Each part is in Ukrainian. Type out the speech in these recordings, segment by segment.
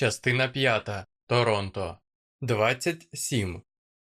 Частина 5. Торонто. 27.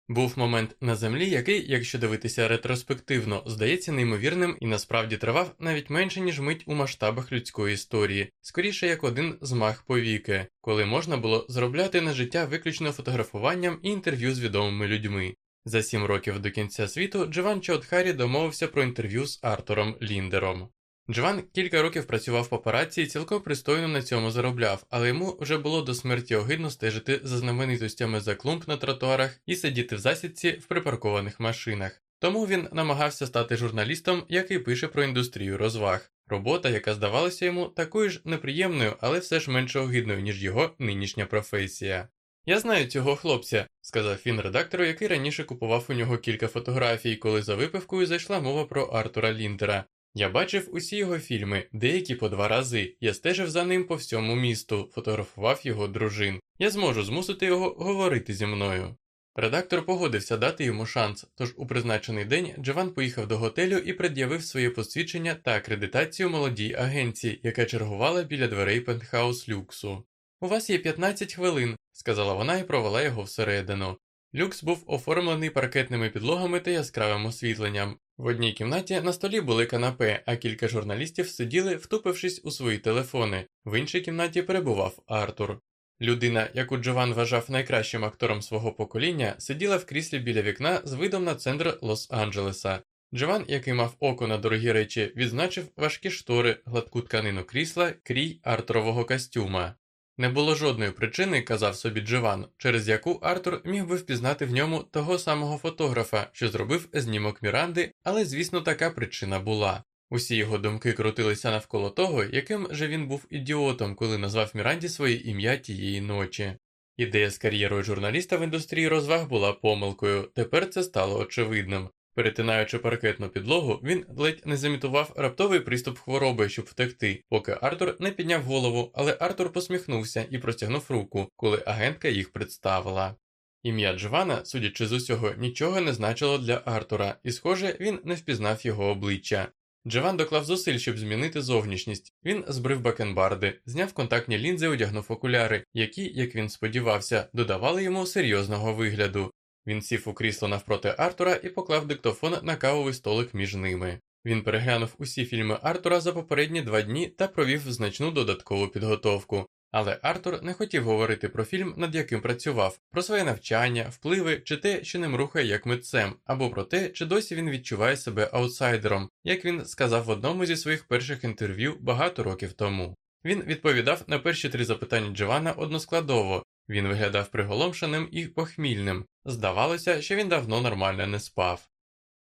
Був момент на землі, який, якщо дивитися ретроспективно, здається неймовірним і насправді тривав навіть менше, ніж мить у масштабах людської історії, скоріше як один змах повіки, коли можна було зробляти на життя виключно фотографуванням і інтерв'ю з відомими людьми. За сім років до кінця світу Джован Чаудхарі домовився про інтерв'ю з Артуром Ліндером. Джован кілька років працював в папараці і цілком пристойно на цьому заробляв, але йому вже було до смерті огидно стежити за знаменитостями за клумб на тротуарах і сидіти в засідці в припаркованих машинах. Тому він намагався стати журналістом, який пише про індустрію розваг. Робота, яка здавалася йому такою ж неприємною, але все ж менше огидною, ніж його нинішня професія. Я знаю цього хлопця, сказав він редактору, який раніше купував у нього кілька фотографій, коли за випивкою зайшла мова про Артура Ліндера. Я бачив усі його фільми, деякі по два рази. Я стежив за ним по всьому місту, фотографував його дружин. Я зможу змусити його говорити зі мною. Редактор погодився дати йому шанс, тож у призначений день Джован поїхав до готелю і пред'явив своє посвідчення та акредитацію молодій агенції, яка чергувала біля дверей пентхаус люксу. У вас є 15 хвилин, сказала вона і провела його всередину. Люкс був оформлений паркетними підлогами та яскравим освітленням. В одній кімнаті на столі були канапе, а кілька журналістів сиділи, втупившись у свої телефони. В іншій кімнаті перебував Артур. Людина, яку Джован вважав найкращим актором свого покоління, сиділа в кріслі біля вікна з видом на центр Лос-Анджелеса. Джован, який мав око на дорогі речі, відзначив важкі штори, гладку тканину крісла, крій Артурового костюма. Не було жодної причини, казав собі Джован, через яку Артур міг би впізнати в ньому того самого фотографа, що зробив знімок Міранди, але, звісно, така причина була. Усі його думки крутилися навколо того, яким же він був ідіотом, коли назвав Міранді своє ім'я тієї ночі. Ідея з кар'єрою журналіста в індустрії розваг була помилкою, тепер це стало очевидним. Перетинаючи паркетну підлогу, він ледь не замітував раптовий приступ хвороби, щоб втекти, поки Артур не підняв голову, але Артур посміхнувся і простягнув руку, коли агентка їх представила. Ім'я Джована, судячи з усього, нічого не значило для Артура, і, схоже, він не впізнав його обличчя. Джован доклав зусиль, щоб змінити зовнішність. Він збрив бакенбарди, зняв контактні лінзи, одягнув окуляри, які, як він сподівався, додавали йому серйозного вигляду. Він сів у крісло навпроти Артура і поклав диктофон на кавовий столик між ними. Він переглянув усі фільми Артура за попередні два дні та провів значну додаткову підготовку. Але Артур не хотів говорити про фільм, над яким працював, про своє навчання, впливи чи те, що ним рухає як митцем, або про те, чи досі він відчуває себе аутсайдером, як він сказав в одному зі своїх перших інтерв'ю багато років тому. Він відповідав на перші три запитання Джована односкладово, він виглядав приголомшеним і похмільним. Здавалося, що він давно нормально не спав.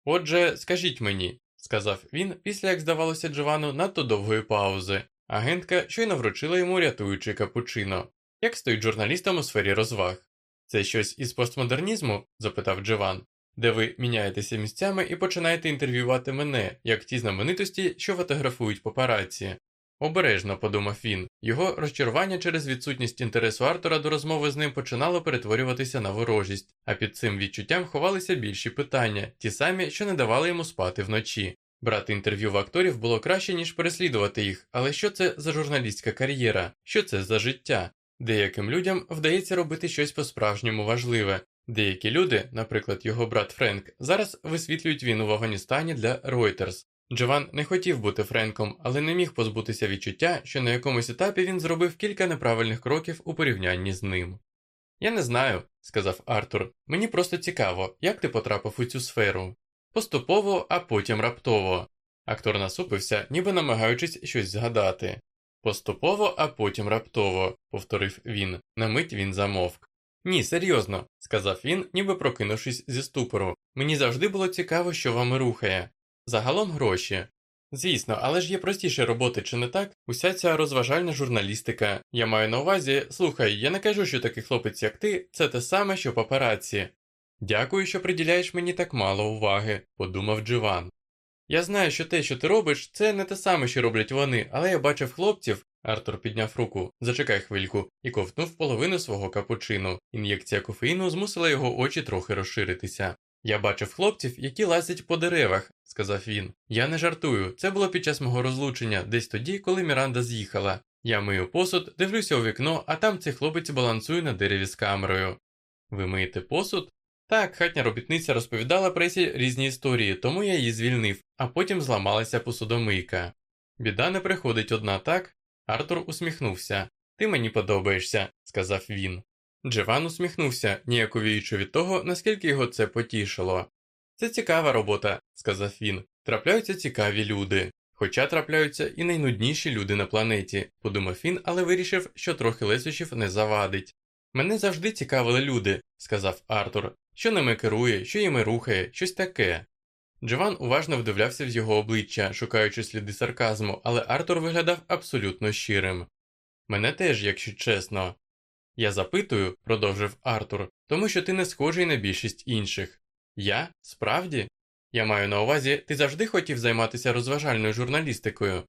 Отже, скажіть мені, сказав він, після як здавалося Джовану надто довгої паузи. Агентка щойно вручила йому рятуючий капучино. Як стоїть журналістам у сфері розваг? Це щось із постмодернізму? запитав Джован, де ви міняєтеся місцями і починаєте інтерв'ювати мене, як ті знаменитості, що фотографують папараці. Обережно, подумав він, його розчарування через відсутність інтересу Артура до розмови з ним починало перетворюватися на ворожість, а під цим відчуттям ховалися більші питання, ті самі, що не давали йому спати вночі. Брати інтерв'ю в акторів було краще, ніж переслідувати їх, але що це за журналістська кар'єра, що це за життя? Деяким людям вдається робити щось по-справжньому важливе. Деякі люди, наприклад, його брат Френк, зараз висвітлюють війну в Афганістані для Reuters. Джован не хотів бути Френком, але не міг позбутися відчуття, що на якомусь етапі він зробив кілька неправильних кроків у порівнянні з ним. Я не знаю, сказав Артур. Мені просто цікаво, як ти потрапив у цю сферу. Поступово, а потім раптово. Актор насупився, ніби намагаючись щось згадати. Поступово, а потім раптово, повторив він. На мить він замовк. Ні, серйозно, сказав він, ніби прокинувшись зі ступору. Мені завжди було цікаво, що вами рухає. Загалом гроші. Звісно, але ж є простіше роботи, чи не так? Уся ця розважальна журналістика. Я маю на увазі, слухай, я не кажу, що такий хлопець, як ти, це те саме, що папараці. Дякую, що приділяєш мені так мало уваги, подумав Дживан. Я знаю, що те, що ти робиш, це не те саме, що роблять вони, але я бачив хлопців. Артур підняв руку, зачекай хвильку, і ковтнув половину свого капучину. Ін'єкція кофеїну змусила його очі трохи розширитися. Я бачив хлопців, які лазять по деревах, сказав він. Я не жартую. Це було під час мого розлучення, десь тоді, коли Міранда з'їхала. Я мию посуд, дивлюся у вікно, а там цей хлопець балансує на дереві з камерою. Ви миєте посуд? Так, хатня робітниця розповідала пресі різні історії, тому я її звільнив, а потім зламалася посудомийка. Біда не приходить одна, так? Артур усміхнувся. Ти мені подобаєшся, сказав він. Дживан усміхнувся, ніяковіючи від того, наскільки його це потішило. Це цікава робота, сказав він. Трапляються цікаві люди. Хоча трапляються і найнудніші люди на планеті, подумав він, але вирішив, що трохи лесощів не завадить. Мене завжди цікавили люди, сказав Артур, що ними керує, що їми рухає, щось таке. Джован уважно вдивлявся в його обличчя, шукаючи сліди сарказму, але Артур виглядав абсолютно щирим. Мене теж, якщо чесно. Я запитую, продовжив Артур, тому що ти не схожий на більшість інших. Я? Справді? Я маю на увазі, ти завжди хотів займатися розважальною журналістикою.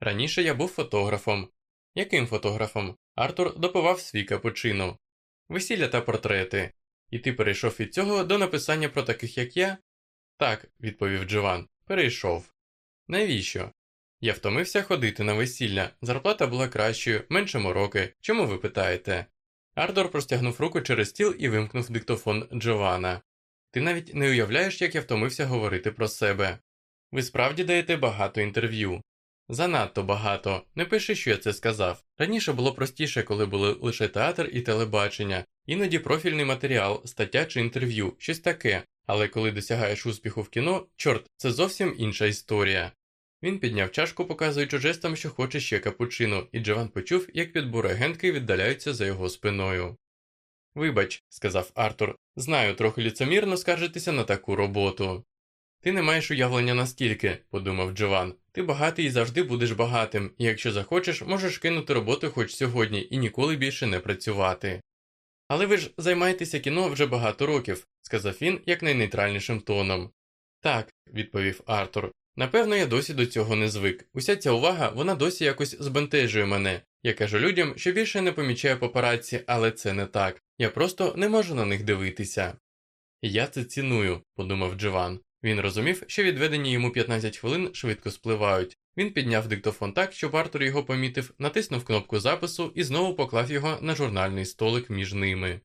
Раніше я був фотографом. Яким фотографом? Артур допивав свій капучино. Весілля та портрети. І ти перейшов від цього до написання про таких, як я? Так, відповів Джован, перейшов. Навіщо? Я втомився ходити на весілля, зарплата була кращою, менше мороки. Чому ви питаєте? Артур простягнув руку через стіл і вимкнув диктофон Джована. Ти навіть не уявляєш, як я втомився говорити про себе. Ви справді даєте багато інтерв'ю. Занадто багато. Не пиши, що я це сказав. Раніше було простіше, коли були лише театр і телебачення, іноді профільний матеріал, стаття чи інтерв'ю, щось таке. Але коли досягаєш успіху в кіно, чорт, це зовсім інша історія. Він підняв чашку, показуючи жестом, що хоче ще капучино, і Джован почув, як підбори агентки віддаляються за його спиною. Вибач, сказав Артур, знаю, трохи ліцемірно скаржитися на таку роботу. Ти не маєш уявлення наскільки, подумав Джован. Ти багатий і завжди будеш багатим, і якщо захочеш, можеш кинути роботу хоч сьогодні і ніколи більше не працювати. Але ви ж займаєтеся кіно вже багато років, сказав він якнайнейтральнішим тоном. Так, відповів Артур. Напевно, я досі до цього не звик. Уся ця увага, вона досі якось збентежує мене. Я кажу людям, що більше не помічаю папараці, але це не так. Я просто не можу на них дивитися. Я це ціную, подумав Джован. Він розумів, що відведені йому 15 хвилин швидко спливають. Він підняв диктофон так, щоб Артур його помітив, натиснув кнопку запису і знову поклав його на журнальний столик між ними.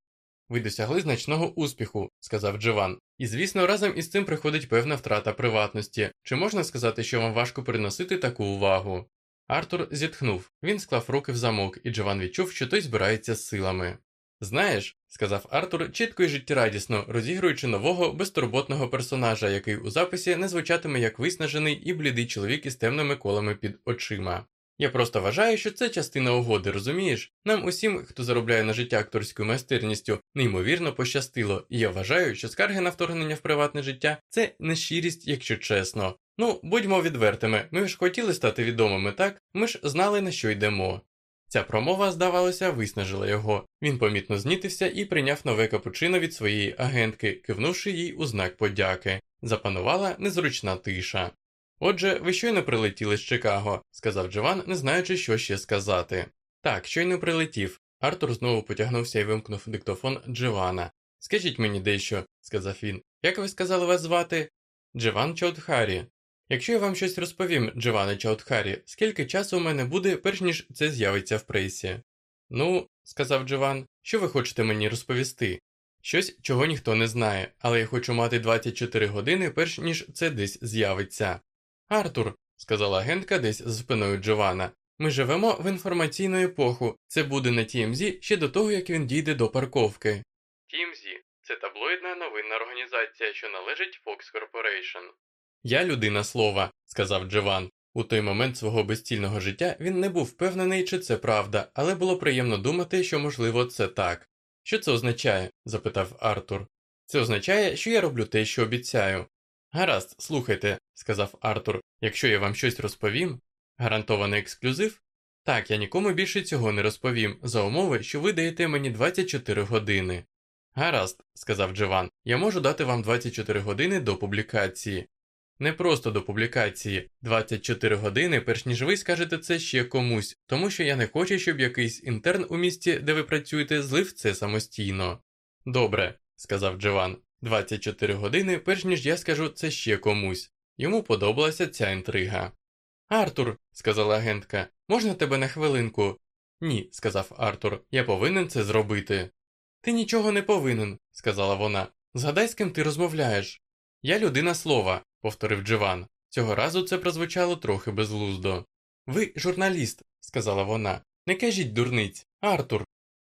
Ви досягли значного успіху, сказав Джован. І звісно, разом із цим приходить певна втрата приватності. Чи можна сказати, що вам важко переносити таку увагу? Артур зітхнув, він склав руки в замок, і Джован відчув, що той збирається з силами. Знаєш, сказав Артур чітко і життєрадісно, розігруючи нового безтурботного персонажа, який у записі не звучатиме як виснажений і блідий чоловік із темними колами під очима. Я просто вважаю, що це частина угоди, розумієш? Нам усім, хто заробляє на життя акторською майстерністю, неймовірно пощастило, і я вважаю, що скарги на вторгнення в приватне життя це нещирість, якщо чесно. Ну, будьмо відвертими, ми ж хотіли стати відомими, так? Ми ж знали, на що йдемо. Ця промова, здавалося, виснажила його. Він помітно знітився і прийняв нове капучино від своєї агентки, кивнувши їй у знак подяки. Запанувала незручна тиша. Отже, ви щойно прилетіли з Чикаго, сказав Джован, не знаючи, що ще сказати. Так, щойно прилетів. Артур знову потягнувся і вимкнув диктофон Дживана. Скажіть мені дещо, сказав він. Як ви сказали вас звати? Дживан Чаудхарі. Якщо я вам щось розповім, Дживане Чаудхарі, скільки часу у мене буде, перш ніж це з'явиться в пресі? Ну, сказав Дживан, що ви хочете мені розповісти? Щось, чого ніхто не знає, але я хочу мати 24 години, перш ніж це десь з'явиться. Артур, сказала агентка десь за спиною Джована, ми живемо в інформаційну епоху. Це буде на TMZ ще до того, як він дійде до парковки. TMZ – це таблоїдна новинна організація, що належить Fox Corporation. Я людина слова, сказав Джован. У той момент свого безцільного життя він не був впевнений, чи це правда, але було приємно думати, що, можливо, це так. Що це означає? запитав Артур. Це означає, що я роблю те, що обіцяю. Гаразд, слухайте, сказав Артур, якщо я вам щось розповім. Гарантований ексклюзив? Так, я нікому більше цього не розповім, за умови, що ви даєте мені 24 години. Гаразд, сказав Джован, я можу дати вам 24 години до публікації. Не просто до публікації 24 години, перш ніж ви скажете це ще комусь, тому що я не хочу, щоб якийсь інтерн у місті, де ви працюєте, злив це самостійно. Добре, сказав Джован, 24 години, перш ніж я скажу це ще комусь. Йому подобалася ця інтрига. Артур, сказала агентка, можна тебе на хвилинку? Ні, сказав Артур, я повинен це зробити. Ти нічого не повинен, сказала вона. Згадай, з ким ти розмовляєш. Я людина слова, повторив Дживан. Цього разу це прозвучало трохи безглуздо. Ви журналіст, сказала вона. Не кажіть дурниць, Артур.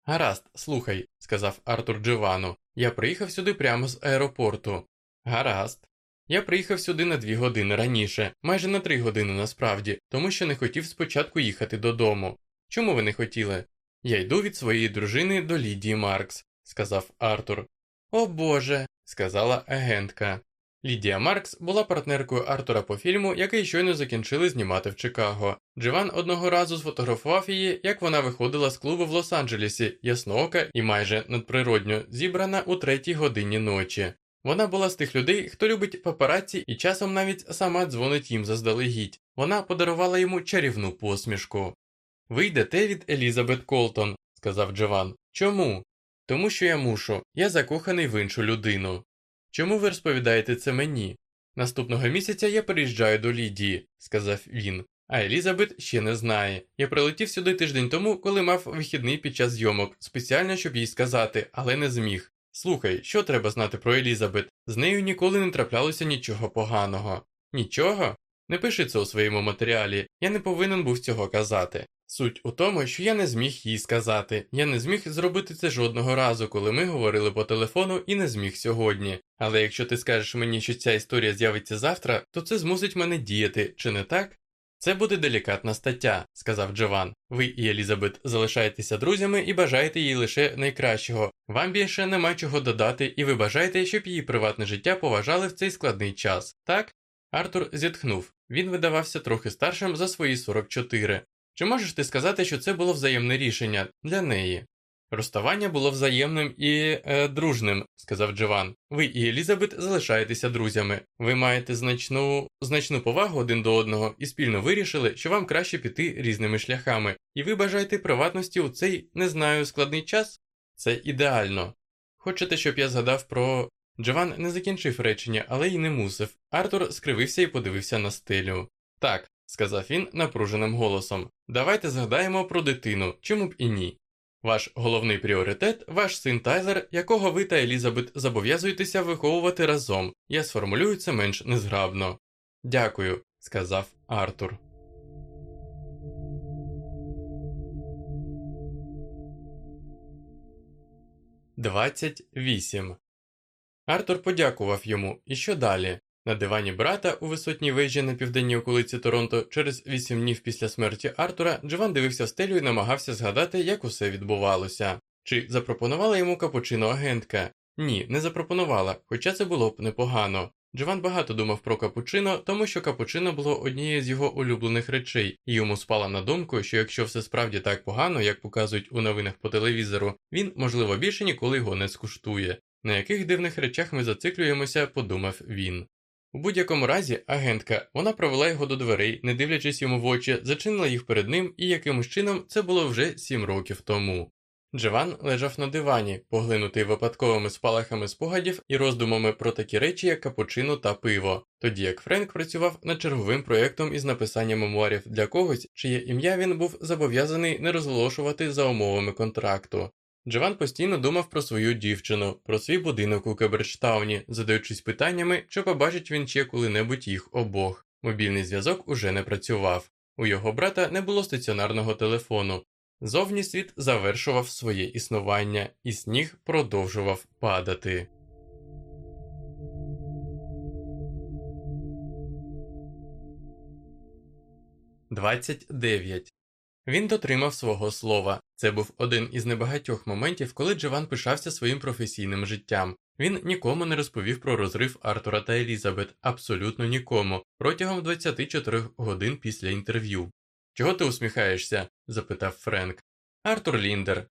Гаразд, слухай, сказав Артур Дживану. Я приїхав сюди прямо з аеропорту. Гаразд. Я приїхав сюди на дві години раніше, майже на три години насправді, тому що не хотів спочатку їхати додому. Чому ви не хотіли? Я йду від своєї дружини до Лідії Маркс, сказав Артур. О Боже, сказала агентка. Лідія Маркс була партнеркою Артура по фільму, який щойно закінчили знімати в Чикаго. Дживан одного разу сфотографував її, як вона виходила з клубу в Лос-Анджелесі, ясноока і майже надприродньо зібрана у третій годині ночі. Вона була з тих людей, хто любить папараці і часом навіть сама дзвонить їм заздалегідь. Вона подарувала йому чарівну посмішку. Ви йдете від Елізабет Колтон, сказав Джован. Чому? Тому що я мушу, я закоханий в іншу людину. Чому ви розповідаєте це мені? Наступного місяця я переїжджаю до Лідії, сказав він, а Елізабет ще не знає. Я прилетів сюди тиждень тому, коли мав вихідний під час зйомок, спеціально, щоб їй сказати, але не зміг. Слухай, що треба знати про Елізабет? З нею ніколи не траплялося нічого поганого. Нічого? Не пиши це у своєму матеріалі, я не повинен був цього казати. Суть у тому, що я не зміг їй сказати, я не зміг зробити це жодного разу, коли ми говорили по телефону, і не зміг сьогодні. Але якщо ти скажеш мені, що ця історія з'явиться завтра, то це змусить мене діяти, чи не так? Це буде делікатна стаття, сказав Джован. Ви і Елізабет залишаєтеся друзями і бажаєте їй лише найкращого. Вам більше нема чого додати, і ви бажаєте, щоб її приватне життя поважали в цей складний час, так? Артур зітхнув. Він видавався трохи старшим за свої 44. Чи можеш ти сказати, що це було взаємне рішення для неї? Розставання було взаємним і е, дружним, сказав Джован. Ви і Елізабет залишаєтеся друзями. Ви маєте значну значну повагу один до одного і спільно вирішили, що вам краще піти різними шляхами, і ви бажаєте приватності у цей не знаю складний час? Це ідеально. Хочете, щоб я згадав про. Джован не закінчив речення, але й не мусив. Артур скривився і подивився на стелю. Так, сказав він напруженим голосом. Давайте згадаємо про дитину, чому б і ні. Ваш головний пріоритет ваш син Тайлер, якого ви та Елізабет зобов'язуєтеся виховувати разом. Я сформулюю це менш незграбно. Дякую, сказав Артур. Двадцять вісім. Артур подякував йому. І що далі? На дивані брата у висотній вежі на південній околиці Торонто через вісім днів після смерті Артура Джован дивився стелю і намагався згадати, як усе відбувалося. Чи запропонувала йому капучино агентка? Ні, не запропонувала, хоча це було б непогано. Джован багато думав про капучино, тому що капучино було однією з його улюблених речей, і йому спала на думку, що якщо все справді так погано, як показують у новинах по телевізору, він, можливо, більше ніколи його не скуштує. На яких дивних речах ми зациклюємося, подумав він. У будь-якому разі, агентка, вона провела його до дверей, не дивлячись йому в очі, зачинила їх перед ним, і якимось чином це було вже сім років тому. Джован лежав на дивані, поглинутий випадковими спалахами спогадів і роздумами про такі речі, як капучино та пиво, тоді як Френк працював над черговим проєктом із написання мемуарів для когось, чиє ім'я він був зобов'язаний не розголошувати за умовами контракту. Джован постійно думав про свою дівчину, про свій будинок у Кеберштауні, задаючись питаннями, чи побачить він ще коли-небудь їх обох. Мобільний зв'язок уже не працював. У його брата не було стаціонарного телефону. Зовні світ завершував своє існування, і сніг продовжував падати. Двадцять дев'ять він дотримав свого слова. Це був один із небагатьох моментів, коли Джован пишався своїм професійним життям. Він нікому не розповів про розрив Артура та Елізабет, абсолютно нікому, протягом 24 годин після інтерв'ю. Чого ти усміхаєшся? запитав Френк. Артур Ліндер.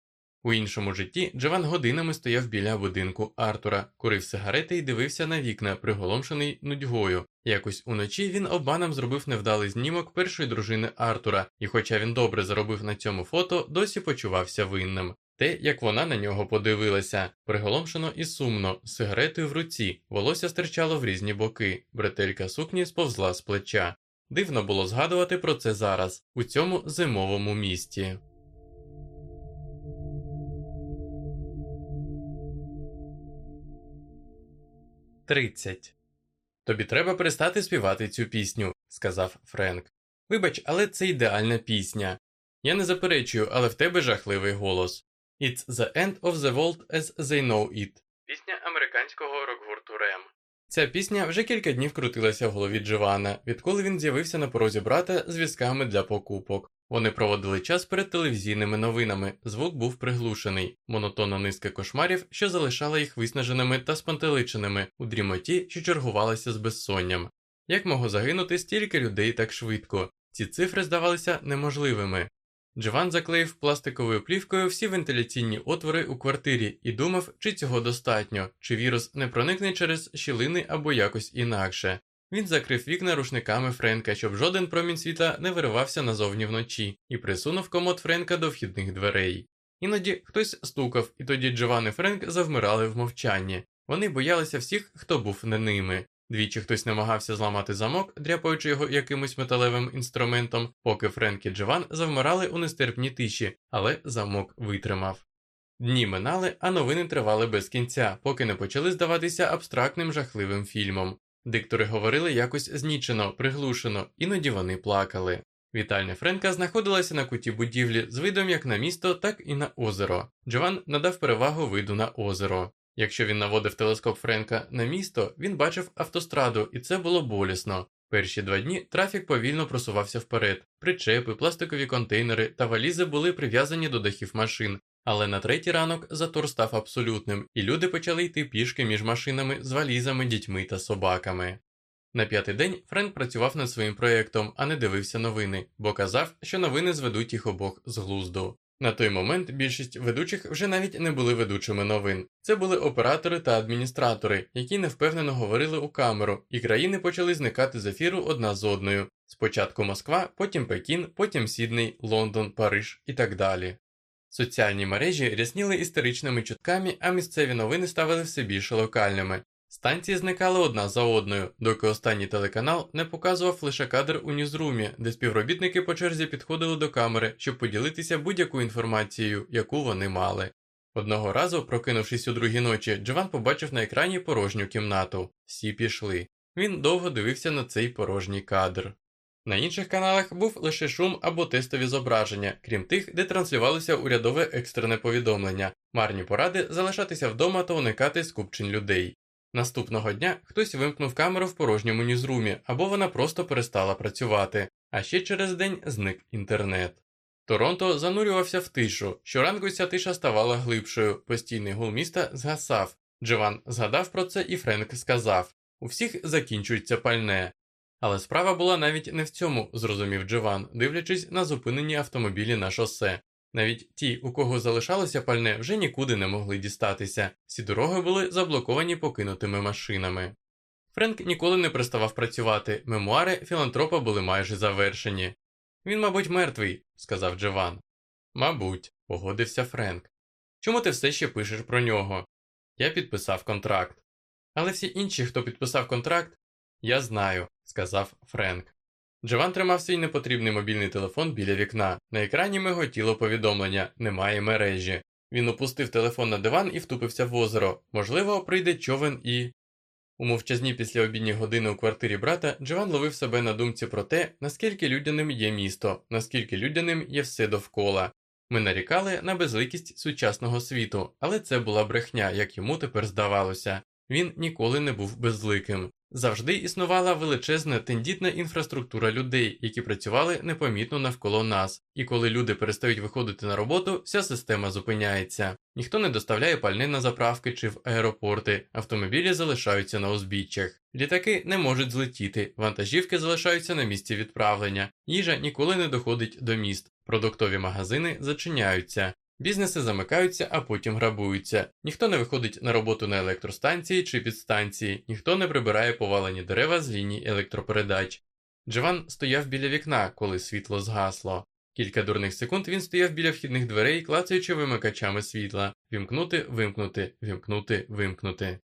У іншому житті Джован годинами стояв біля будинку Артура, курив сигарети і дивився на вікна, приголомшений нудьгою. Якось уночі він обманом зробив невдалий знімок першої дружини Артура, і, хоча він добре заробив на цьому фото, досі почувався винним. Те, як вона на нього подивилася, приголомшено і сумно, сигаретою в руці, волосся стирчало в різні боки, бретелька сукні сповзла з плеча. Дивно було згадувати про це зараз, у цьому зимовому місті. Тридцять. Тобі треба перестати співати цю пісню, сказав Френк. Вибач, але це ідеальна пісня. Я не заперечую, але в тебе жахливий голос. It's the end of the world as they know it. Пісня американського рок-гурту Рем. Ця пісня вже кілька днів крутилася в голові Дживана, відколи він з'явився на порозі брата з візками для покупок. Вони проводили час перед телевізійними новинами, звук був приглушений, монотонна низка кошмарів, що залишала їх виснаженими та спантеличеними у дрімоті, що чергувалася з безсонням. Як могло загинути стільки людей так швидко? Ці цифри здавалися неможливими. Дживан заклеїв пластиковою плівкою всі вентиляційні отвори у квартирі і думав, чи цього достатньо, чи вірус не проникне через щілини або якось інакше. Він закрив вікна рушниками Френка, щоб жоден промінь світла не виривався назовні вночі, і присунув комод Френка до вхідних дверей. Іноді хтось стукав, і тоді Джован і Френк завмирали в мовчанні. Вони боялися всіх, хто був не ними. Двічі хтось намагався зламати замок, дряпаючи його якимось металевим інструментом, поки Френк і Джован завмирали у нестерпній тиші, але замок витримав. Дні минали, а новини тривали без кінця, поки не почали здаватися абстрактним жахливим фільмом. Диктори говорили якось знічено, приглушено, іноді вони плакали. Вітальня Френка знаходилася на куті будівлі з видом як на місто, так і на озеро. Джован надав перевагу виду на озеро. Якщо він наводив телескоп Френка на місто, він бачив автостраду, і це було болісно. Перші два дні трафік повільно просувався вперед. Причепи, пластикові контейнери та валізи були прив'язані до дахів машин. Але на третій ранок затор став абсолютним, і люди почали йти пішки між машинами з валізами, дітьми та собаками. На п'ятий день Френк працював над своїм проєктом, а не дивився новини, бо казав, що новини зведуть їх обох з глузду. На той момент більшість ведучих вже навіть не були ведучими новин. Це були оператори та адміністратори, які невпевнено говорили у камеру, і країни почали зникати з ефіру одна з одною. Спочатку Москва, потім Пекін, потім Сідней, Лондон, Париж і так далі. Соціальні мережі рясніли історичними чутками, а місцеві новини ставили все більше локальними. Станції зникали одна за одною, доки останній телеканал не показував лише кадр у ньюзрумі, де співробітники по черзі підходили до камери, щоб поділитися будь-якою інформацією, яку вони мали. Одного разу, прокинувшись у другій ночі, Джован побачив на екрані порожню кімнату. Всі пішли. Він довго дивився на цей порожній кадр. На інших каналах був лише шум або тестові зображення, крім тих, де транслювалося урядове екстрене повідомлення, марні поради залишатися вдома та уникати скупчень людей. Наступного дня хтось вимкнув камеру в порожньому ньюзрумі, або вона просто перестала працювати, а ще через день зник інтернет. Торонто занурювався в тишу. Щоранку ця тиша ставала глибшою, постійний гул міста згасав. Джован згадав про це, і Френк сказав у всіх закінчується пальне. Але справа була навіть не в цьому, зрозумів Джован, дивлячись на зупинені автомобілі на шосе. Навіть ті, у кого залишалося пальне, вже нікуди не могли дістатися, всі дороги були заблоковані покинутими машинами. Френк ніколи не приставав працювати, мемуари філантропа були майже завершені. Він, мабуть, мертвий, сказав Джован. Мабуть, погодився Френк. Чому ти все ще пишеш про нього? Я підписав контракт. Але всі інші, хто підписав контракт, я знаю, сказав Френк. Джован тримав свій непотрібний мобільний телефон біля вікна. На екрані миготіло повідомлення немає мережі. Він опустив телефон на диван і втупився в озеро. Можливо, прийде човен і. У мовчазні післяобідні години у квартирі брата Джован ловив себе на думці про те, наскільки людяним є місто, наскільки людяним є все довкола. Ми нарікали на безликість сучасного світу, але це була брехня, як йому тепер здавалося. Він ніколи не був безликим. Завжди існувала величезна тендітна інфраструктура людей, які працювали непомітно навколо нас, і коли люди перестають виходити на роботу, вся система зупиняється. Ніхто не доставляє пальне на заправки чи в аеропорти, автомобілі залишаються на узбіччях. Літаки не можуть злетіти, вантажівки залишаються на місці відправлення, їжа ніколи не доходить до міст, продуктові магазини зачиняються. Бізнеси замикаються, а потім грабуються. Ніхто не виходить на роботу на електростанції чи підстанції, ніхто не прибирає повалені дерева з ліній електропередач. Джован стояв біля вікна, коли світло згасло. Кілька дурних секунд він стояв біля вхідних дверей, клацаючи вимикачами світла вімкнути, вимкнути, вімкнути, вимкнути.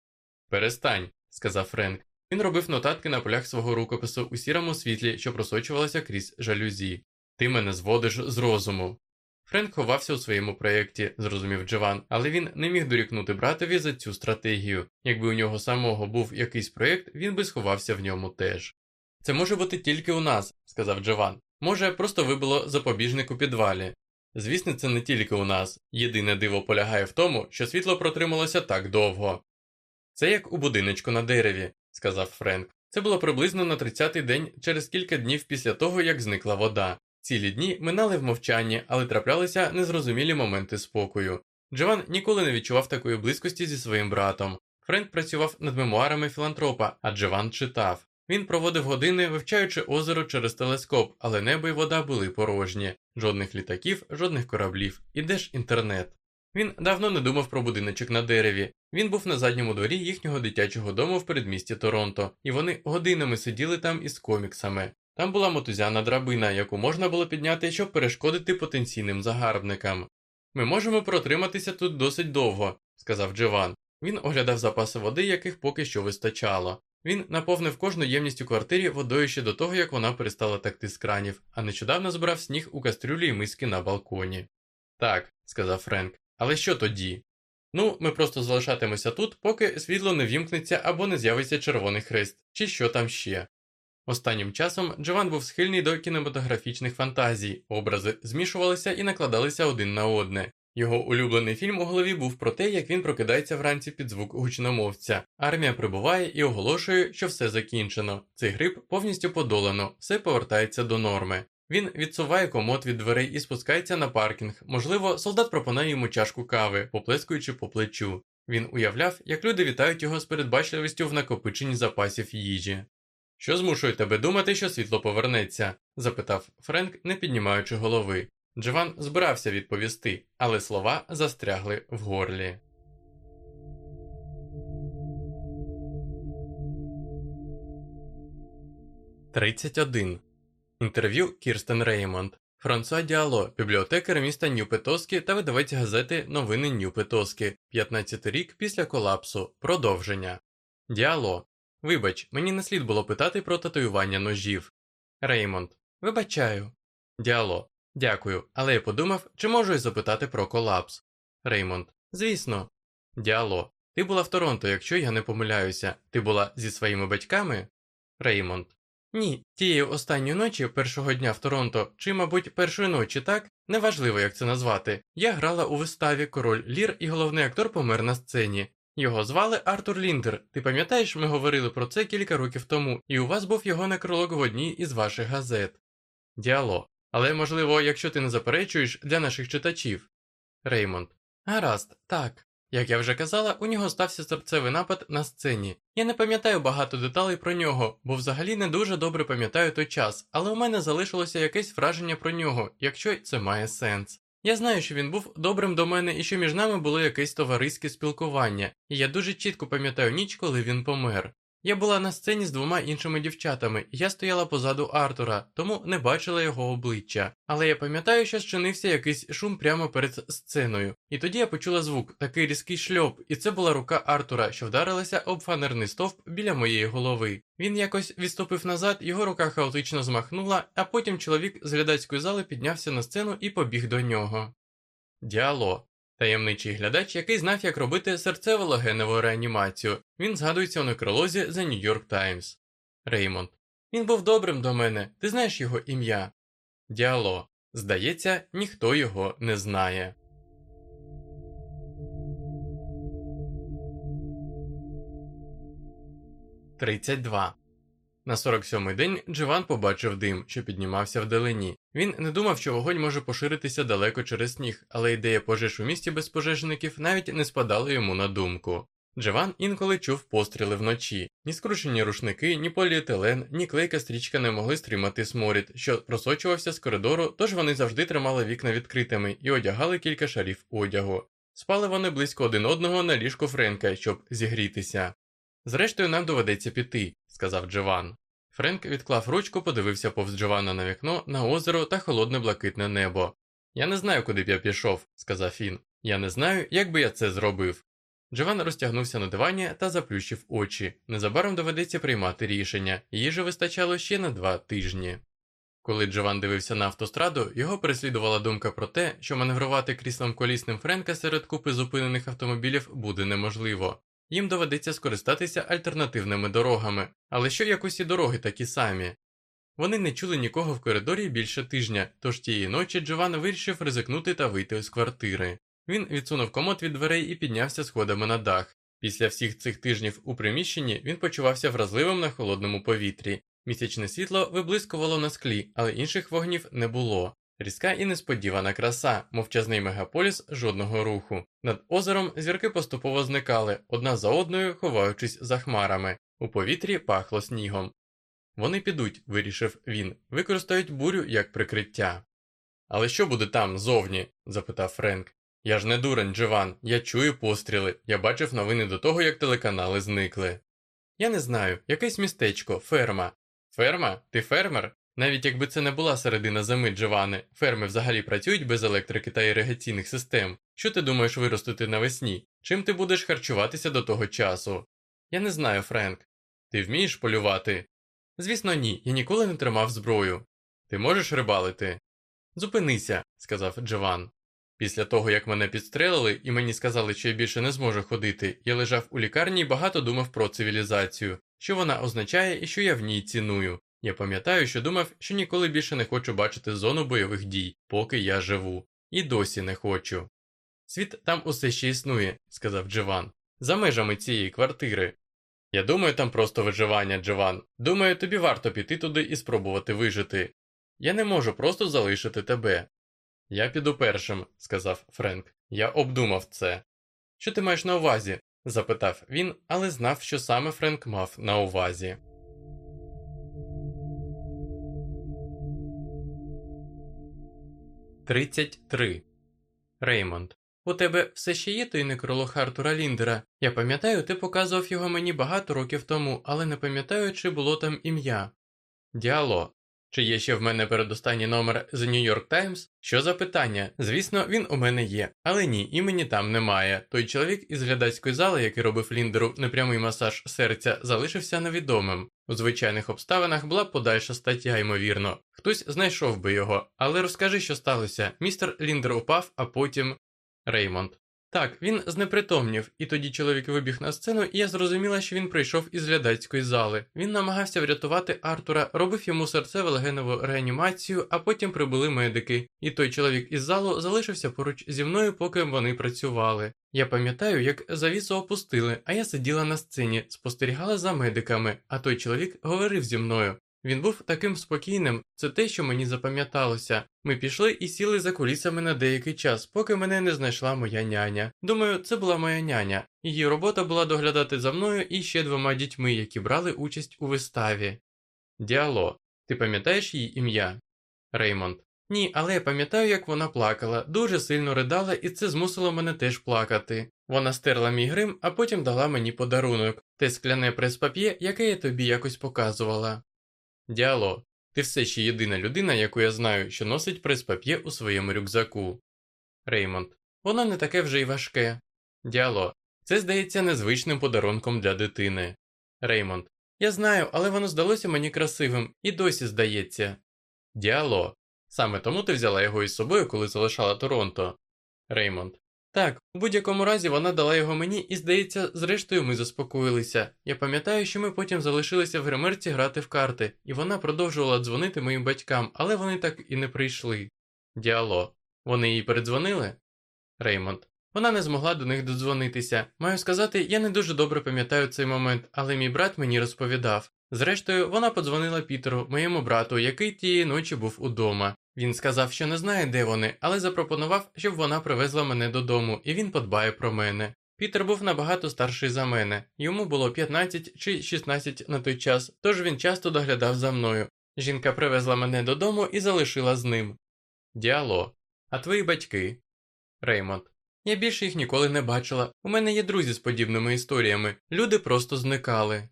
Перестань, сказав Френк. Він робив нотатки на полях свого рукопису у сірому світлі, що просочувалося крізь жалюзі. Ти мене зводиш з розуму. Френк ховався у своєму проєкті, зрозумів Джован, але він не міг дорікнути братові за цю стратегію. Якби у нього самого був якийсь проєкт, він би сховався в ньому теж. Це може бути тільки у нас, сказав Джован. Може, просто вибило запобіжник у підвалі. Звісно, це не тільки у нас. Єдине диво полягає в тому, що світло протрималося так довго. Це як у будиночку на дереві, сказав Френк. Це було приблизно на 30-й день через кілька днів після того, як зникла вода. Цілі дні минали в мовчанні, але траплялися незрозумілі моменти спокою. Джован ніколи не відчував такої близькості зі своїм братом. Френк працював над мемуарами філантропа, а Джован читав. Він проводив години, вивчаючи озеро через телескоп, але небо і вода були порожні, жодних літаків, жодних кораблів, і де ж інтернет. Він давно не думав про будиночок на дереві. Він був на задньому дворі їхнього дитячого дому в передмісті Торонто, і вони годинами сиділи там із коміксами. Там була мотузяна драбина, яку можна було підняти, щоб перешкодити потенційним загарбникам. Ми можемо протриматися тут досить довго, сказав Джован. Він оглядав запаси води, яких поки що вистачало. Він наповнив кожну ємність у квартирі водою ще до того, як вона перестала текти з кранів, а нещодавно збирав сніг у кастрюлі і миски на балконі. Так, сказав Френк, але що тоді? Ну, ми просто залишатимося тут, поки світло не вімкнеться або не з'явиться червоний хрест, чи що там ще. Останнім часом Джован був схильний до кінематографічних фантазій, образи змішувалися і накладалися один на одне. Його улюблений фільм у голові був про те, як він прокидається вранці під звук гучномовця. Армія прибуває і оголошує, що все закінчено. Цей гриб повністю подолано, все повертається до норми. Він відсуває комод від дверей і спускається на паркінг. Можливо, солдат пропонує йому чашку кави, поплескуючи по плечу. Він уявляв, як люди вітають його з передбачливістю в накопиченні запасів їжі. Що змушує тебе думати, що світло повернеться? запитав Френк, не піднімаючи голови. Джован збирався відповісти, але слова застрягли в горлі. Тридцять один. Інтерв'ю Кірстен Реймонд. Франсуа Діало, бібліотекар міста Нью-Петоскі та видавець газети Новини Нью-Петоскі. 15 рік після колапсу. Продовження. Діало. Вибач, мені не слід було питати про татуювання ножів. Реймонд. Вибачаю. Діало. Дякую, але я подумав, чи можу я запитати про колапс. Реймонд. Звісно. Діало. Ти була в Торонто, якщо я не помиляюся. Ти була зі своїми батьками? Реймонд. Ні, тієї останньої ночі, першого дня в Торонто, чи, мабуть, першої ночі, так? Неважливо, як це назвати. Я грала у виставі Король Лір і головний актор помер на сцені. Його звали Артур Ліндер. Ти пам'ятаєш, ми говорили про це кілька років тому, і у вас був його некролог в одній із ваших газет. Діало. Але, можливо, якщо ти не заперечуєш для наших читачів. Реймонд. Гаразд, так. Як я вже казала, у нього стався серцевий напад на сцені. Я не пам'ятаю багато деталей про нього, бо взагалі не дуже добре пам'ятаю той час, але у мене залишилося якесь враження про нього, якщо це має сенс. Я знаю, що він був добрим до мене і що між нами було якесь товариське спілкування, і я дуже чітко пам'ятаю ніч, коли він помер. Я була на сцені з двома іншими дівчатами, я стояла позаду Артура, тому не бачила його обличчя. Але я пам'ятаю, що зчинився якийсь шум прямо перед сценою, і тоді я почула звук, такий різкий шльоп, і це була рука Артура, що вдарилася об фанерний стовп біля моєї голови. Він якось відступив назад, його рука хаотично змахнула, а потім чоловік з глядацької зали піднявся на сцену і побіг до нього. Діало. Таємничий глядач, який знав, як робити серцево-легеневу реанімацію, він згадується у некролозі The New York Times. Реймонд. Він був добрим до мене, ти знаєш його ім'я? Діало. Здається, ніхто його не знає. Тридцять два. На 47-й день Дживан побачив дим, що піднімався вдалині. Він не думав, що вогонь може поширитися далеко через сніг, але ідея пожеж у місті без пожежників навіть не спадала йому на думку. Дживан інколи чув постріли вночі. Ні скручені рушники, ні поліетилен, ні клейка стрічка не могли стримати сморід, що просочувався з коридору, тож вони завжди тримали вікна відкритими і одягали кілька шарів одягу. Спали вони близько один одного на ліжку Френка, щоб зігрітися. Зрештою, нам доведеться піти, сказав Джован. Френк відклав ручку, подивився повз Джована на вікно, на озеро та холодне блакитне небо. Я не знаю, куди б я пішов, сказав він. Я не знаю, як би я це зробив. Джован розтягнувся на дивані та заплющив очі. Незабаром доведеться приймати рішення. Їжі вистачало ще на два тижні. Коли Джован дивився на автостраду, його переслідувала думка про те, що маневрувати кріслом колісним Френка серед купи зупинених автомобілів буде неможливо. Їм доведеться скористатися альтернативними дорогами, але що як усі дороги такі самі? Вони не чули нікого в коридорі більше тижня, тож тієї ночі Джован вирішив ризикнути та вийти з квартири. Він відсунув комод від дверей і піднявся сходами на дах. Після всіх цих тижнів у приміщенні він почувався вразливим на холодному повітрі. Місячне світло виблискувало на склі, але інших вогнів не було. Різка і несподівана краса, мовчазний мегаполіс жодного руху. Над озером зірки поступово зникали, одна за одною ховаючись за хмарами. У повітрі пахло снігом. Вони підуть, вирішив він, використають бурю як прикриття. Але що буде там зовні? запитав Френк. Я ж не дурень, Джован, я чую постріли, я бачив новини до того, як телеканали зникли. Я не знаю, якесь містечко, ферма. Ферма? Ти фермер? Навіть якби це не була середина зими, Джоване, ферми взагалі працюють без електрики та іригаційних систем. Що ти думаєш виростити навесні? Чим ти будеш харчуватися до того часу? Я не знаю, Френк. Ти вмієш полювати? Звісно, ні, я ніколи не тримав зброю. Ти можеш рибалити? Зупинися, сказав Джован. Після того, як мене підстрелили і мені сказали, що я більше не зможу ходити, я лежав у лікарні і багато думав про цивілізацію, що вона означає і що я в ній ціную. Я пам'ятаю, що думав, що ніколи більше не хочу бачити зону бойових дій, поки я живу. І досі не хочу. Світ там усе ще існує, сказав Дживан, за межами цієї квартири. Я думаю, там просто виживання, Дживан. Думаю, тобі варто піти туди і спробувати вижити. Я не можу просто залишити тебе. Я піду першим, сказав Френк. Я обдумав це. Що ти маєш на увазі? запитав він, але знав, що саме Френк мав на увазі. Тридцять три. Реймонд. У тебе все ще є той некролог Артура Ліндера. Я пам'ятаю, ти показував його мені багато років тому, але не пам'ятаю, чи було там ім'я. Діало. Чи є ще в мене передостанній номер New York Times? Що за питання? Звісно, він у мене є, але ні, імені там немає. Той чоловік із глядацької зали, який робив Ліндеру непрямий масаж серця, залишився невідомим. У звичайних обставинах була подальша стаття, ймовірно. Хтось знайшов би його, але розкажи, що сталося. Містер Ліндер упав, а потім. Реймонд. Так, він знепритомнів, і тоді чоловік вибіг на сцену, і я зрозуміла, що він прийшов із глядацької зали. Він намагався врятувати Артура, робив йому серцево легенову реанімацію, а потім прибули медики, і той чоловік із залу залишився поруч зі мною, поки вони працювали. Я пам'ятаю, як завісу опустили, а я сиділа на сцені, спостерігала за медиками, а той чоловік говорив зі мною. Він був таким спокійним, це те, що мені запам'яталося. Ми пішли і сіли за кулісами на деякий час, поки мене не знайшла моя няня. Думаю, це була моя няня. Її робота була доглядати за мною і ще двома дітьми, які брали участь у виставі. Діало, ти пам'ятаєш її ім'я? Реймонд. Ні, але я пам'ятаю, як вона плакала, дуже сильно ридала, і це змусило мене теж плакати. Вона стерла мій грим, а потім дала мені подарунок те скляне прес-пап'є, яке я тобі якось показувала. Діало, ти все ще єдина людина, яку я знаю, що носить прес-пап'є у своєму рюкзаку. Реймонд. Воно не таке вже й важке. Діало, це здається незвичним подарунком для дитини. Реймонд. Я знаю, але воно здалося мені красивим і досі здається. Діало. Саме тому ти взяла його із собою, коли залишала Торонто. Реймонд. Так, у будь-якому разі вона дала його мені, і, здається, зрештою ми заспокоїлися. Я пам'ятаю, що ми потім залишилися в гримерці грати в карти, і вона продовжувала дзвонити моїм батькам, але вони так і не прийшли. Діало. Вони їй передзвонили? Реймонд. Вона не змогла до них додзвонитися. Маю сказати, я не дуже добре пам'ятаю цей момент, але мій брат мені розповідав. Зрештою, вона подзвонила Пітеру, моєму брату, який тієї ночі був удома. Він сказав, що не знає, де вони, але запропонував, щоб вона привезла мене додому, і він подбає про мене. Пітер був набагато старший за мене, йому було 15 чи 16 на той час, тож він часто доглядав за мною. Жінка привезла мене додому і залишила з ним. Діало. А твої батьки? Реймонд. Я більше їх ніколи не бачила. У мене є друзі з подібними історіями. Люди просто зникали.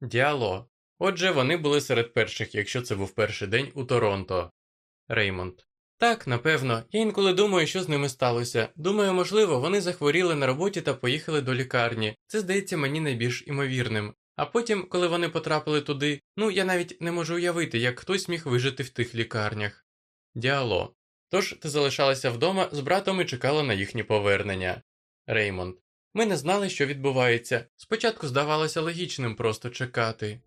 Діало. Отже, вони були серед перших, якщо це був перший день у Торонто. Реймонд. Так, напевно, я інколи думаю, що з ними сталося. Думаю, можливо, вони захворіли на роботі та поїхали до лікарні. Це здається мені найбільш імовірним. А потім, коли вони потрапили туди, ну я навіть не можу уявити, як хтось міг вижити в тих лікарнях. Діало. Тож ти залишалася вдома з братом і чекала на їхнє повернення. Реймонд. Ми не знали, що відбувається. Спочатку здавалося логічним просто чекати.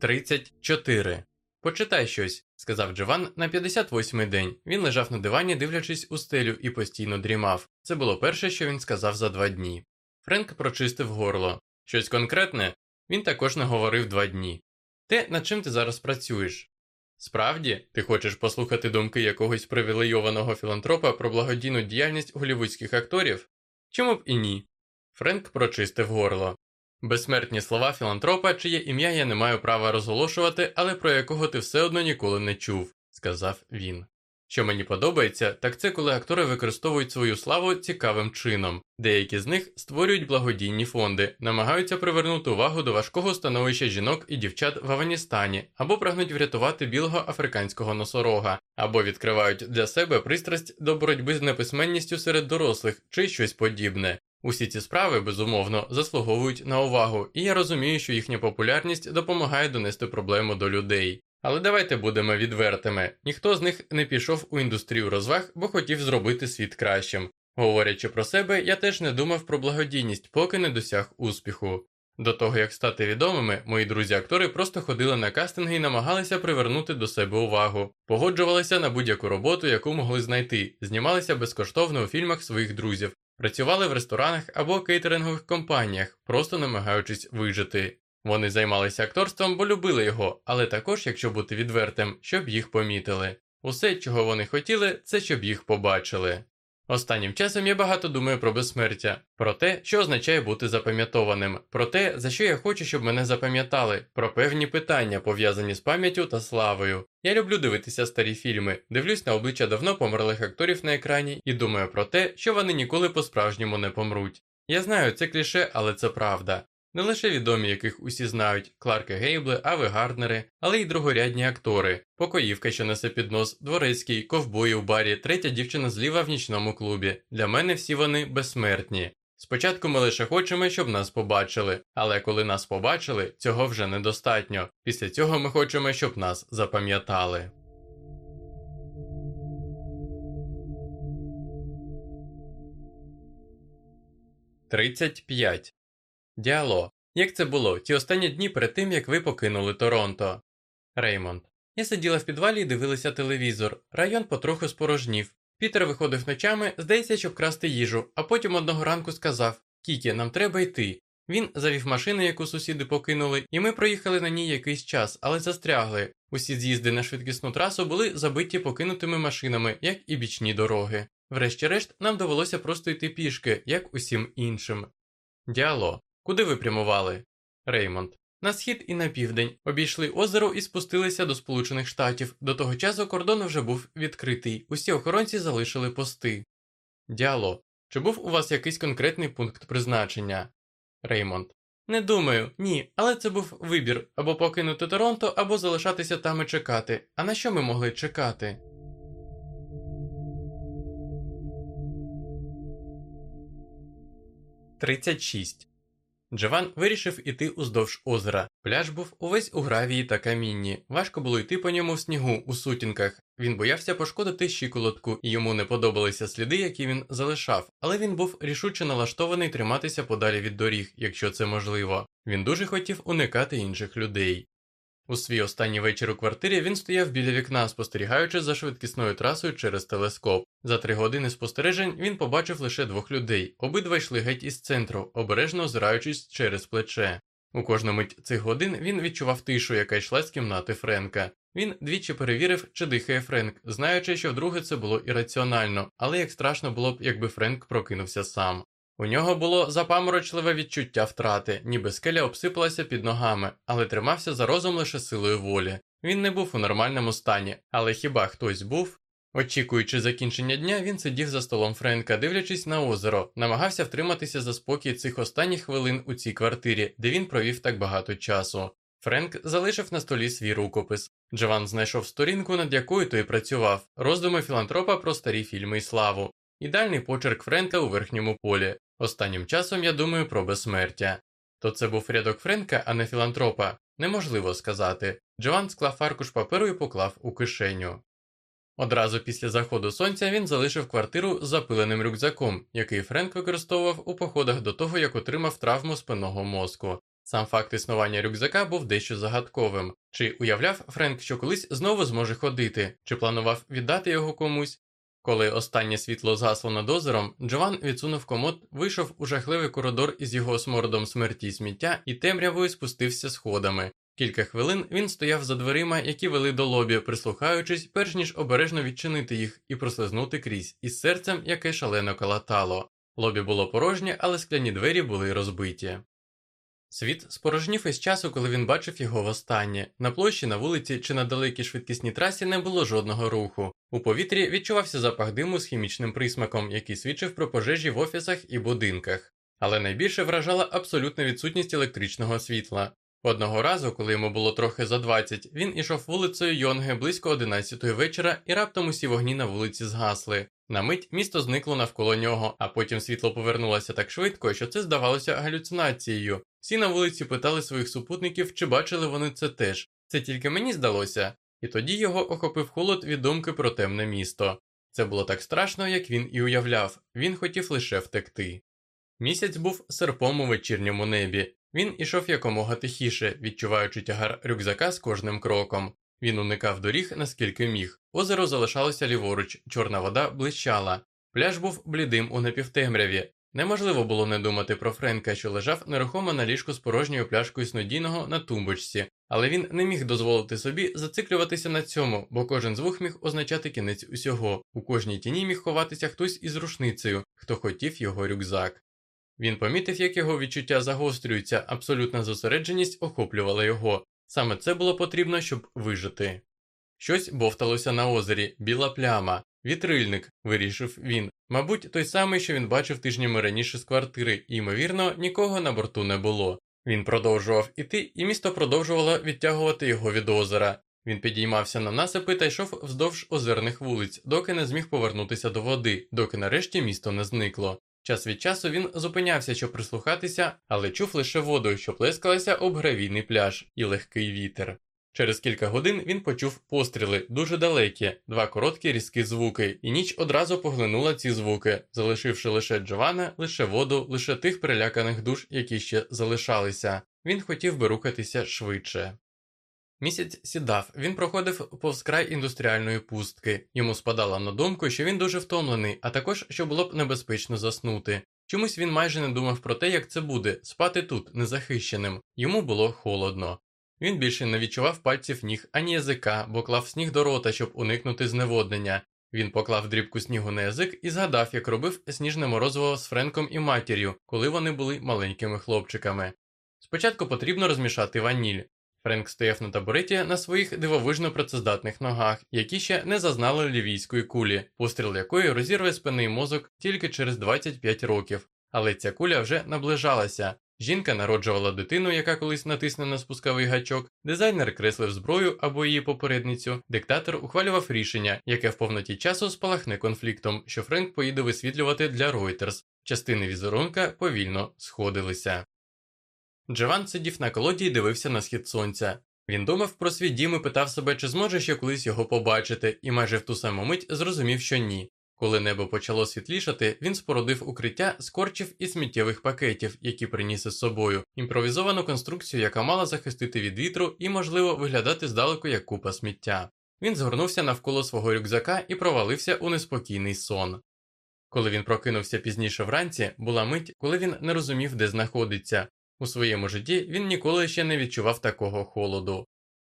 Тридцять чотири. Почитай щось, сказав Джован на 58-й день. Він лежав на дивані, дивлячись у стелю, і постійно дрімав. Це було перше, що він сказав за два дні. Френк прочистив горло. Щось конкретне він також не говорив два дні. Те, над чим ти зараз працюєш. Справді, ти хочеш послухати думки якогось привілейованого філантропа про благодійну діяльність голівудських акторів? Чому б і ні? Френк прочистив горло. Безсмертні слова філантропа, чиє ім'я я не маю права розголошувати, але про якого ти все одно ніколи не чув, сказав він. Що мені подобається, так це коли актори використовують свою славу цікавим чином. Деякі з них створюють благодійні фонди, намагаються привернути увагу до важкого становища жінок і дівчат в Афганістані, або прагнуть врятувати білого африканського носорога, або відкривають для себе пристрасть до боротьби з неписьменністю серед дорослих чи щось подібне. Усі ці справи, безумовно, заслуговують на увагу, і я розумію, що їхня популярність допомагає донести проблему до людей. Але давайте будемо відвертими: ніхто з них не пішов у індустрію розваг, бо хотів зробити світ кращим. Говорячи про себе, я теж не думав про благодійність, поки не досяг успіху. До того як стати відомими, мої друзі-актори просто ходили на кастинги і намагалися привернути до себе увагу, погоджувалися на будь-яку роботу, яку могли знайти, знімалися безкоштовно у фільмах своїх друзів, працювали в ресторанах або кейтерингових компаніях, просто намагаючись вижити. Вони займалися акторством, бо любили його, але також, якщо бути відвертим, щоб їх помітили. Усе, чого вони хотіли, це щоб їх побачили. Останнім часом я багато думаю про безсмертя, про те, що означає бути запам'ятованим, про те, за що я хочу, щоб мене запам'ятали, про певні питання, пов'язані з пам'яттю та славою. Я люблю дивитися старі фільми, дивлюсь на обличчя давно померлих акторів на екрані і думаю про те, що вони ніколи по-справжньому не помруть. Я знаю, це кліше, але це правда. Не лише відомі, яких усі знають Кларки Гейбли, Ави Гарднери, але й другорядні актори, покоївка, що несе під нос, дворецький, ковбої у барі, третя дівчина зліва в нічному клубі. Для мене всі вони безсмертні. Спочатку ми лише хочемо, щоб нас побачили, але коли нас побачили, цього вже недостатньо. Після цього ми хочемо, щоб нас запам'ятали. Тридцять п'ять Діало. Як це було ті останні дні перед тим, як ви покинули Торонто? Реймонд. Я сиділа в підвалі і дивилася телевізор. Район потроху спорожнів. Пітер виходив ночами, здається, щоб красти їжу, а потім одного ранку сказав Кікі, нам треба йти. Він завів машину, яку сусіди покинули, і ми проїхали на ній якийсь час, але застрягли. Усі з'їзди на швидкісну трасу були забиті покинутими машинами, як і бічні дороги. Врешті-решт, нам довелося просто йти пішки, як усім іншим. Діало. Куди ви прямували? Реймонд. На схід і на південь обійшли озеро і спустилися до Сполучених Штатів. До того часу кордон вже був відкритий. Усі охоронці залишили пости. Діало. Чи був у вас якийсь конкретний пункт призначення? Реймонд. Не думаю, ні, але це був вибір або покинути Торонто, або залишатися там і чекати. А на що ми могли чекати? Тридцять шість. Джован вирішив іти уздовж озера. Пляж був увесь у гравії та камінні. Важко було йти по ньому в снігу у сутінках. Він боявся пошкодити щиколотку, і йому не подобалися сліди, які він залишав, але він був рішуче налаштований триматися подалі від доріг, якщо це можливо. Він дуже хотів уникати інших людей. У свій останній вечір у квартирі він стояв біля вікна, спостерігаючи за швидкісною трасою через телескоп. За три години спостережень він побачив лише двох людей. Обидва йшли геть із центру, обережно озираючись через плече. У кожну мить цих годин він відчував тишу, яка йшла з кімнати Френка. Він двічі перевірив, чи дихає Френк, знаючи, що вдруге це було ірраціонально, але як страшно було б, якби Френк прокинувся сам. У нього було запаморочливе відчуття втрати, ніби скеля обсипалася під ногами, але тримався за розум лише силою волі. Він не був у нормальному стані, але хіба хтось був? Очікуючи закінчення дня, він сидів за столом Френка, дивлячись на озеро, намагався втриматися за спокій цих останніх хвилин у цій квартирі, де він провів так багато часу. Френк залишив на столі свій рукопис. Джован знайшов сторінку, над якою той працював, роздуми філантропа про старі фільми і славу, ідеальний почерк Френка у верхньому полі. Останнім часом я думаю про безсмертя. То це був рядок Френка, а не філантропа. Неможливо сказати. Джован склав аркуш паперу і поклав у кишеню. Одразу після заходу сонця він залишив квартиру з запиленим рюкзаком, який Френк використовував у походах до того, як отримав травму спинного мозку. Сам факт існування рюкзака був дещо загадковим. Чи уявляв Френк, що колись знову зможе ходити, чи планував віддати його комусь? Коли останнє світло згасло над озером, Джован відсунув комод, вийшов у жахливий коридор із його смородом смерті й сміття і темрявою спустився сходами. Кілька хвилин він стояв за дверима, які вели до лобі, прислухаючись, перш ніж обережно відчинити їх і прослизнути крізь, із серцем, яке шалено калатало. Лобі було порожнє, але скляні двері були розбиті. Світ спорожнів із часу, коли він бачив його востаннє. На площі, на вулиці чи на далекій швидкісній трасі не було жодного руху. У повітрі відчувався запах диму з хімічним присмаком, який свідчив про пожежі в офісах і будинках. Але найбільше вражала абсолютна відсутність електричного світла. Одного разу, коли йому було трохи за 20, він ішов вулицею Йонге близько 11 вечора, і раптом усі вогні на вулиці згасли. На мить місто зникло навколо нього, а потім світло повернулося так швидко, що це здавалося галюцинацією. Всі на вулиці питали своїх супутників, чи бачили вони це теж. Це тільки мені здалося. І тоді його охопив холод від думки про темне місто. Це було так страшно, як він і уявляв, він хотів лише втекти. Місяць був серпом у вечірньому небі. Він ішов якомога тихіше, відчуваючи тягар рюкзака з кожним кроком. Він уникав доріг, наскільки міг. Озеро залишалося ліворуч, чорна вода блищала. Пляж був блідим у напівтемряві. Неможливо було не думати про Френка, що лежав нерухомо на ліжку з порожньою пляшкою снодійного на тумбочці, але він не міг дозволити собі зациклюватися на цьому, бо кожен звук міг означати кінець усього. У кожній тіні міг ховатися хтось із рушницею, хто хотів його рюкзак. Він помітив, як його відчуття загострюються, абсолютна зосередженість охоплювала його. Саме це було потрібно, щоб вижити. Щось бовталося на озері, біла пляма, вітрильник, вирішив він. Мабуть, той самий, що він бачив тижнями раніше з квартири, і, ймовірно, нікого на борту не було. Він продовжував іти, і місто продовжувало відтягувати його від озера. Він підіймався на насипи та йшов вздовж озерних вулиць, доки не зміг повернутися до води, доки нарешті місто не зникло. Час від часу він зупинявся, щоб прислухатися, але чув лише воду, що плескалася об гравійний пляж, і легкий вітер. Через кілька годин він почув постріли, дуже далекі, два короткі різкі звуки, і ніч одразу поглинула ці звуки, залишивши лише Джована, лише воду, лише тих переляканих душ, які ще залишалися. Він хотів би рухатися швидше. Місяць сідав, він проходив повз край індустріальної пустки. Йому спадало на думку, що він дуже втомлений, а також що було б небезпечно заснути. Чомусь він майже не думав про те, як це буде спати тут, незахищеним. Йому було холодно. Він більше не відчував пальців ніг ані язика, бо клав сніг до рота, щоб уникнути зневоднення. Він поклав дрібку снігу на язик і згадав, як робив сніжне морозиво з Френком і матір'ю, коли вони були маленькими хлопчиками. Спочатку потрібно розмішати ваніль. Френк стояв на табуреті на своїх дивовижно працездатних ногах, які ще не зазнали лівійської кулі, постріл якої розірве спинний мозок тільки через 25 років. Але ця куля вже наближалася. Жінка народжувала дитину, яка колись натисне на спусковий гачок, дизайнер креслив зброю або її попередницю, диктатор ухвалював рішення, яке в повноті часу спалахне конфліктом, що Френк поїде висвітлювати для Reuters. Частини візерунка повільно сходилися. Джован сидів на колоді і дивився на схід сонця. Він думав про свій дім і питав себе, чи зможе ще колись його побачити, і майже в ту саму мить зрозумів, що ні. Коли небо почало світлішати, він спорудив укриття з корчів і сміттєвих пакетів, які приніс із собою, імпровізовану конструкцію, яка мала захистити від вітру і, можливо, виглядати здалеку як купа сміття. Він згорнувся навколо свого рюкзака і провалився у неспокійний сон. Коли він прокинувся пізніше вранці, була мить, коли він не розумів, де знаходиться. У своєму житті він ніколи ще не відчував такого холоду.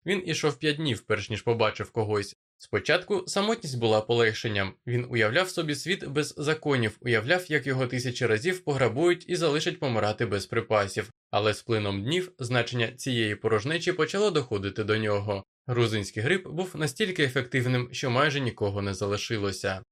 Він ішов п'ять днів, перш ніж побачив когось. Спочатку самотність була полегшенням, він уявляв собі світ без законів, уявляв, як його тисячі разів пограбують і залишать помирати без припасів, але з плином днів значення цієї порожнечі почало доходити до нього. Грузинський гриб був настільки ефективним, що майже нікого не залишилося.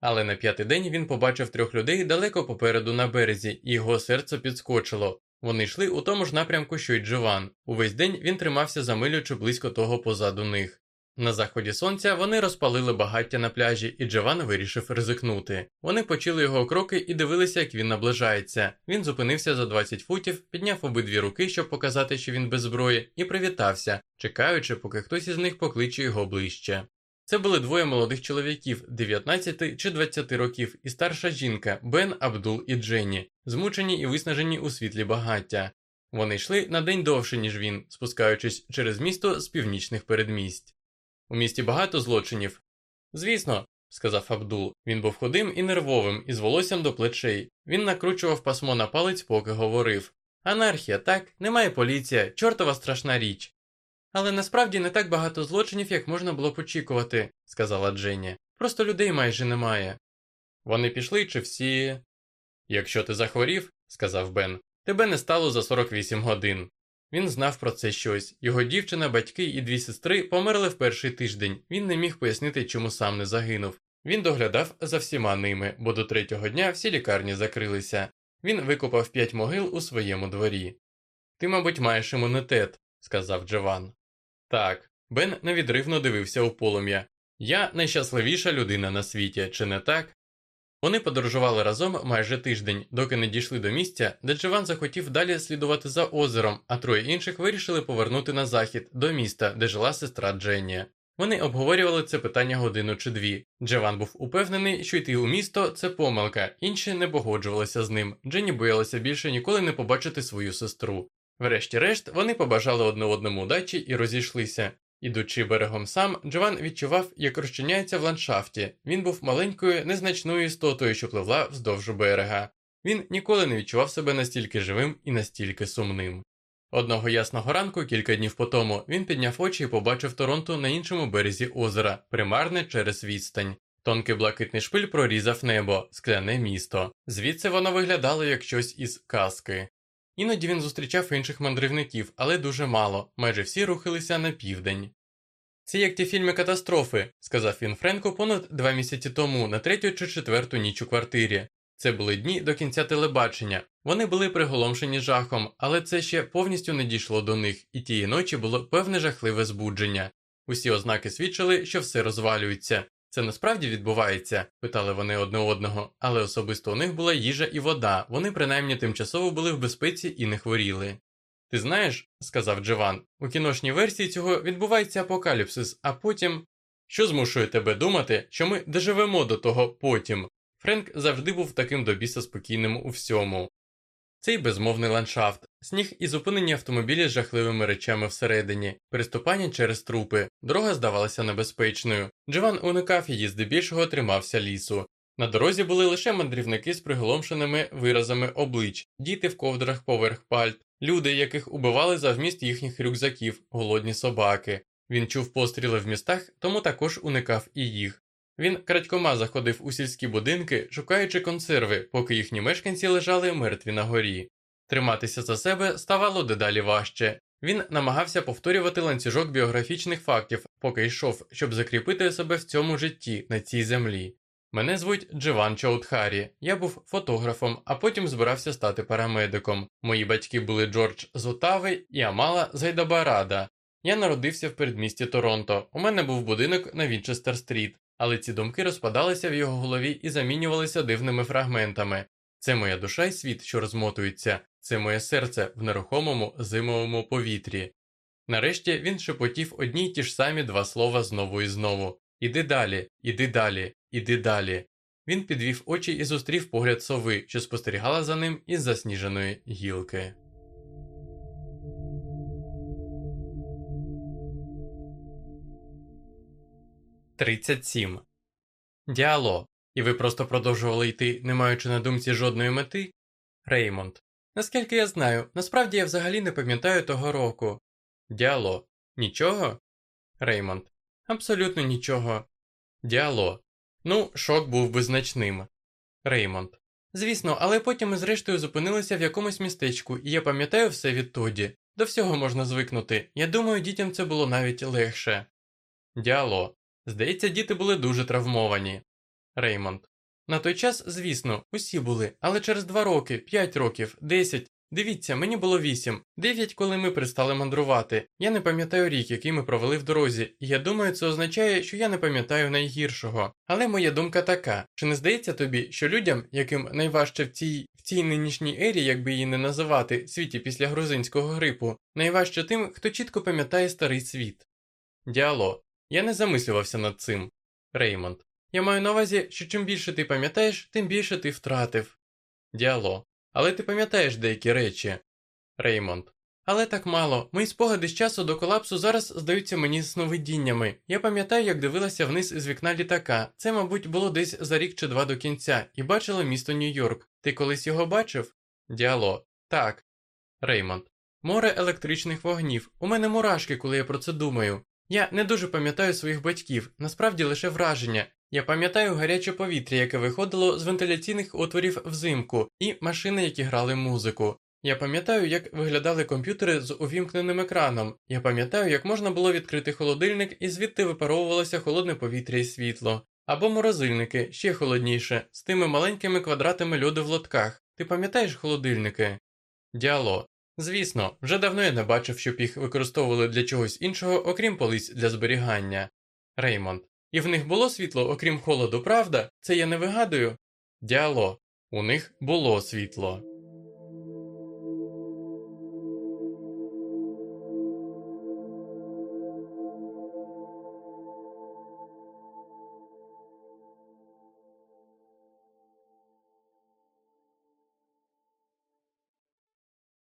Але на п'ятий день він побачив трьох людей далеко попереду на березі, і його серце підскочило. Вони йшли у тому ж напрямку, що й Джован. Увесь день він тримався за милю чи близько того позаду них. На заході сонця вони розпалили багаття на пляжі, і Джован вирішив ризикнути. Вони почули його кроки і дивилися, як він наближається. Він зупинився за 20 футів, підняв обидві руки, щоб показати, що він без зброї, і привітався, чекаючи, поки хтось із них покличе його ближче. Це були двоє молодих чоловіків 19 чи 20 років, і старша жінка Бен Абдул і Дженні, змучені і виснажені у світлі багаття. Вони йшли на день довше, ніж він, спускаючись через місто з північних передмість. У місті багато злочинів. Звісно, сказав Абдул. Він був худим і нервовим, із волоссям до плечей. Він накручував пасмо на палець, поки говорив Анархія, так, немає поліція, чортова страшна річ. Але насправді не так багато злочинів, як можна було б очікувати, сказала Дженні. Просто людей майже немає. Вони пішли чи всі. Якщо ти захворів, сказав Бен, тебе не стало за 48 годин. Він знав про це щось. Його дівчина, батьки і дві сестри померли в перший тиждень. Він не міг пояснити, чому сам не загинув. Він доглядав за всіма ними, бо до третього дня всі лікарні закрилися. Він викопав п'ять могил у своєму дворі. Ти, мабуть, маєш імунітет, сказав Джован. Так, Бен невідривно дивився у полум'я. Я найщасливіша людина на світі, чи не так? Вони подорожували разом майже тиждень, доки не дійшли до місця, де Джован захотів далі слідувати за озером, а троє інших вирішили повернути на захід до міста, де жила сестра Дженні. Вони обговорювали це питання годину чи дві. Джован був упевнений, що йти у місто це помилка, інші не погоджувалися з ним. Дженні боялася більше ніколи не побачити свою сестру. Врешті-решт, вони побажали одне одному удачі і розійшлися. Ідучи берегом сам, Джован відчував, як розчиняється в ландшафті. Він був маленькою, незначною істотою, що пливла вздовж берега. Він ніколи не відчував себе настільки живим і настільки сумним. Одного ясного ранку, кілька днів по тому, він підняв очі і побачив Торонто на іншому березі озера, примарне через відстань. Тонкий блакитний шпиль прорізав небо, скляне місто. Звідси воно виглядало як щось із казки. Іноді він зустрічав інших мандрівників, але дуже мало, майже всі рухалися на південь. Це як ті фільми катастрофи, сказав він Френку понад два місяці тому, на третю чи четверту ніч у квартирі. Це були дні до кінця телебачення. Вони були приголомшені жахом, але це ще повністю не дійшло до них, і тієї ночі було певне жахливе збудження. Усі ознаки свідчили, що все розвалюється. Це насправді відбувається? питали вони одне одного, але особисто у них була їжа і вода, вони принаймні тимчасово були в безпеці і не хворіли. Ти знаєш, сказав Джован, у кіношній версії цього відбувається апокаліпсис, а потім. Що змушує тебе думати, що ми доживемо до того потім? Френк завжди був таким до біса спокійним у всьому. Цей безмовний ландшафт, сніг і зупинені автомобілі з жахливими речами всередині, переступання через трупи, дорога здавалася небезпечною. Джован уникав її, здебільшого тримався лісу. На дорозі були лише мандрівники з приголомшеними виразами облич, діти в ковдрах поверх пальт, люди, яких убивали за вміст їхніх рюкзаків, голодні собаки. Він чув постріли в містах, тому також уникав і їх. Він крадькома заходив у сільські будинки, шукаючи консерви, поки їхні мешканці лежали мертві на горі. Триматися за себе ставало дедалі важче. Він намагався повторювати ланцюжок біографічних фактів, поки йшов, щоб закріпити себе в цьому житті на цій землі. Мене звуть Дживан Чаудхарі, я був фотографом, а потім збирався стати парамедиком. Мої батьки були Джордж з Отави і Амала з Гайдабарада. Я народився в передмісті Торонто. У мене був будинок на Вінчестер Стріт, але ці думки розпадалися в його голові і замінювалися дивними фрагментами. Це моя душа і світ, що розмотується, це моє серце в нерухомому зимовому повітрі. Нарешті він шепотів одні й ті ж самі два слова знову і знову Іди далі, іди далі, іди далі. Він підвів очі і зустрів погляд сови, що спостерігала за ним із засніженої гілки. Тридцять сім. Діало. І ви просто продовжували йти, не маючи на думці жодної мети? Реймонд. Наскільки я знаю, насправді я взагалі не пам'ятаю того року. Діало. Нічого? Реймонд. Абсолютно нічого. Діало. Ну, шок був би значним. Реймонд. Звісно, але потім ми зрештою зупинилися в якомусь містечку, і я пам'ятаю все відтоді. До всього можна звикнути. Я думаю, дітям це було навіть легше. Діало. Здається, діти були дуже травмовані. Реймонд. На той час, звісно, усі були, але через два роки, п'ять років, десять. Дивіться, мені було вісім, дев'ять, коли ми пристали мандрувати. Я не пам'ятаю рік, який ми провели в дорозі, і я думаю, це означає, що я не пам'ятаю найгіршого. Але моя думка така: чи не здається тобі, що людям, яким найважче в цій в цій нинішній ері, як би її не називати, світі після грузинського грипу, найважче тим, хто чітко пам'ятає старий світ? Діало. Я не замислювався над цим. Реймонд. Я маю на увазі, що чим більше ти пам'ятаєш, тим більше ти втратив. Діало. Але ти пам'ятаєш деякі речі. Реймонд. Але так мало. Мої спогади з часу до колапсу зараз здаються мені сновидіннями. Я пам'ятаю, як дивилася вниз з вікна літака. Це, мабуть, було десь за рік чи два до кінця, і бачила місто Нью-Йорк. Ти колись його бачив? Діало. Так. Реймонд. Море електричних вогнів. У мене мурашки, коли я про це думаю. Я не дуже пам'ятаю своїх батьків, насправді лише враження. Я пам'ятаю гаряче повітря, яке виходило з вентиляційних отворів взимку, і машини, які грали музику. Я пам'ятаю, як виглядали комп'ютери з увімкненим екраном. Я пам'ятаю, як можна було відкрити холодильник і звідти випаровувалося холодне повітря і світло. Або морозильники, ще холодніше, з тими маленькими квадратами льоду в лотках. Ти пам'ятаєш холодильники? Діало. Звісно, вже давно я не бачив, щоб їх використовували для чогось іншого, окрім полиць для зберігання. Реймонд. І в них було світло, окрім холоду, правда? Це я не вигадую? Діало. У них було світло.